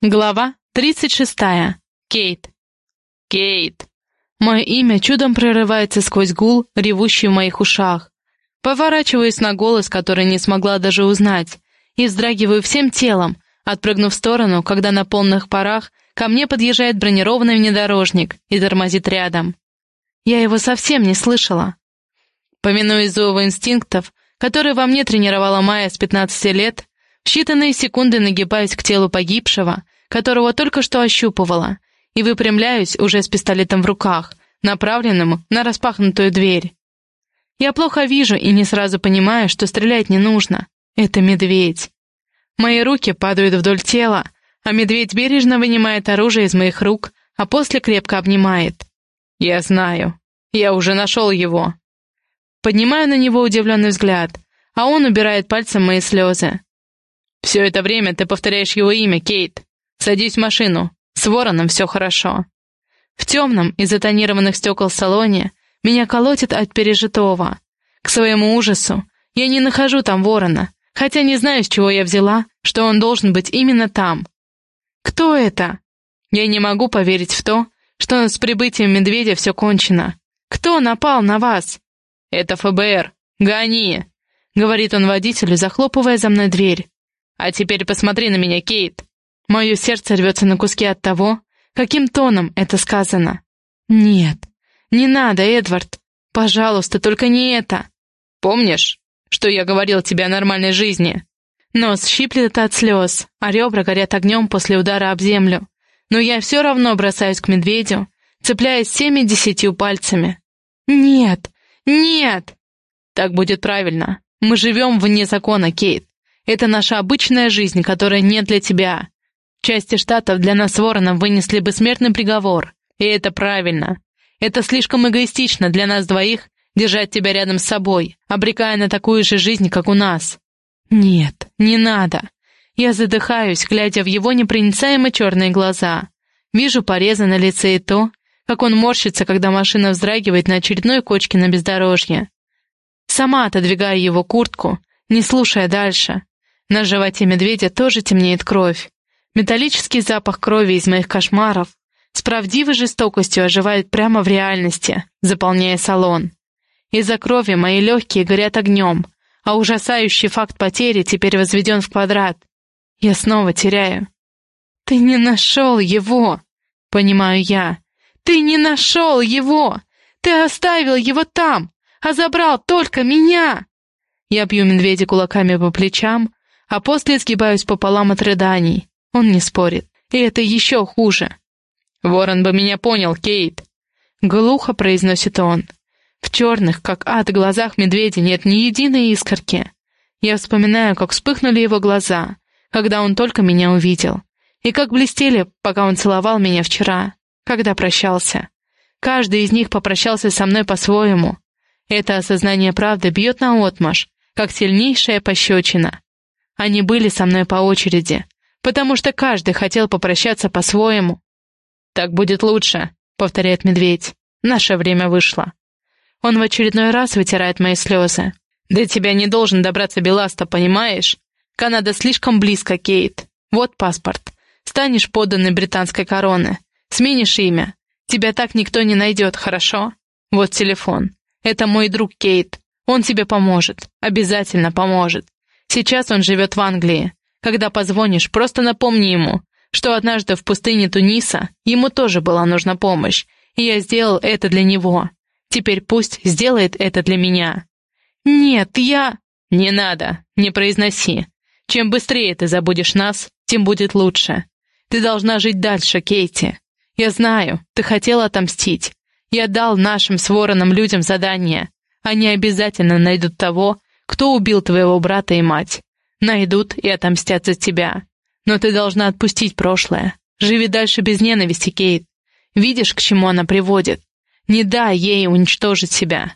Глава 36. Кейт. Кейт. Мое имя чудом прорывается сквозь гул, ревущий в моих ушах. Поворачиваюсь на голос, который не смогла даже узнать, и вздрагиваю всем телом, отпрыгнув в сторону, когда на полных парах ко мне подъезжает бронированный внедорожник и тормозит рядом. Я его совсем не слышала. Повинуясь зову инстинктов, которые во мне тренировала Майя с 15 лет, в считанные секунды нагибаюсь к телу погибшего, которого только что ощупывала, и выпрямляюсь уже с пистолетом в руках, направленным на распахнутую дверь. Я плохо вижу и не сразу понимаю, что стрелять не нужно. Это медведь. Мои руки падают вдоль тела, а медведь бережно вынимает оружие из моих рук, а после крепко обнимает. Я знаю. Я уже нашел его. Поднимаю на него удивленный взгляд, а он убирает пальцем мои слезы. Все это время ты повторяешь его имя, Кейт. Садись в машину. С вороном все хорошо. В темном, из-за тонированных стекол салоне, меня колотит от пережитого. К своему ужасу, я не нахожу там ворона, хотя не знаю, с чего я взяла, что он должен быть именно там. Кто это? Я не могу поверить в то, что с прибытием медведя все кончено. Кто напал на вас? Это ФБР. Гони! Говорит он водителю, захлопывая за мной дверь. А теперь посмотри на меня, Кейт. Мое сердце рвется на куски от того, каким тоном это сказано. Нет, не надо, Эдвард. Пожалуйста, только не это. Помнишь, что я говорил тебе о нормальной жизни? Нос щиплет от слез, а ребра горят огнем после удара об землю. Но я все равно бросаюсь к медведю, цепляясь всеми десятью пальцами. Нет, нет! Так будет правильно. Мы живем вне закона, Кейт. Это наша обычная жизнь, которая не для тебя. Части штатов для нас Вороном вынесли бы смертный приговор, и это правильно. Это слишком эгоистично для нас двоих держать тебя рядом с собой, обрекая на такую же жизнь, как у нас. Нет, не надо. Я задыхаюсь, глядя в его непроницаемо черные глаза. Вижу порезы на лице и то, как он морщится, когда машина вздрагивает на очередной кочке на бездорожье. Сама отодвигаю его куртку, не слушая дальше. На животе медведя тоже темнеет кровь. Металлический запах крови из моих кошмаров с правдивой жестокостью оживает прямо в реальности, заполняя салон. Из-за крови мои легкие горят огнем, а ужасающий факт потери теперь возведен в квадрат. Я снова теряю. «Ты не нашел его!» — понимаю я. «Ты не нашел его! Ты оставил его там, а забрал только меня!» Я бью медведя кулаками по плечам, а после сгибаюсь пополам от рыданий. Он не спорит. И это еще хуже. «Ворон бы меня понял, Кейт!» Глухо произносит он. В черных, как ад, глазах медведя нет ни единой искорки. Я вспоминаю, как вспыхнули его глаза, когда он только меня увидел. И как блестели, пока он целовал меня вчера, когда прощался. Каждый из них попрощался со мной по-своему. Это осознание правды бьет наотмашь, как сильнейшая пощечина. Они были со мной по очереди, потому что каждый хотел попрощаться по-своему. «Так будет лучше», — повторяет медведь. «Наше время вышло». Он в очередной раз вытирает мои слезы. «До тебя не должен добраться Беласта, понимаешь? Канада слишком близко, Кейт. Вот паспорт. Станешь подданной британской короны. Сменишь имя. Тебя так никто не найдет, хорошо? Вот телефон. Это мой друг Кейт. Он тебе поможет. Обязательно поможет. Сейчас он живет в Англии. Когда позвонишь, просто напомни ему, что однажды в пустыне Туниса ему тоже была нужна помощь, и я сделал это для него. Теперь пусть сделает это для меня. Нет, я... Не надо, не произноси. Чем быстрее ты забудешь нас, тем будет лучше. Ты должна жить дальше, Кейти. Я знаю, ты хотела отомстить. Я дал нашим с людям задание. Они обязательно найдут того, кто убил твоего брата и мать? Найдут и отомстят за тебя. Но ты должна отпустить прошлое. Живи дальше без ненависти, Кейт. Видишь, к чему она приводит? Не дай ей уничтожить себя.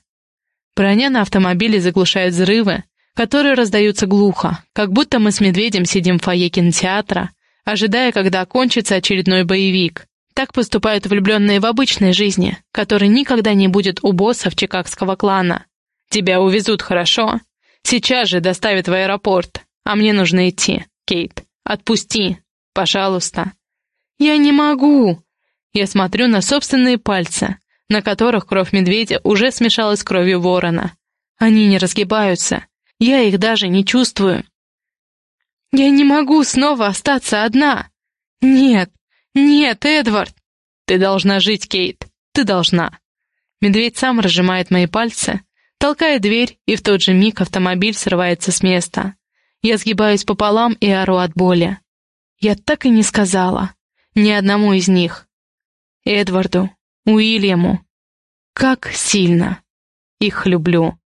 Броня на автомобиле заглушает взрывы, которые раздаются глухо, как будто мы с медведем сидим в фойе кинотеатра, ожидая, когда окончится очередной боевик. Так поступают влюбленные в обычной жизни, которой никогда не будет у боссов чикагского клана. Тебя увезут, хорошо? Сейчас же доставят в аэропорт, а мне нужно идти. Кейт, отпусти. Пожалуйста». «Я не могу!» Я смотрю на собственные пальцы, на которых кровь медведя уже смешалась с кровью ворона. Они не разгибаются. Я их даже не чувствую. «Я не могу снова остаться одна!» «Нет! Нет, Эдвард!» «Ты должна жить, Кейт! Ты должна!» Медведь сам разжимает мои пальцы, толкает дверь, и в тот же миг автомобиль срывается с места. Я сгибаюсь пополам и ору от боли. Я так и не сказала. Ни одному из них. Эдварду, Уильяму. Как сильно их люблю.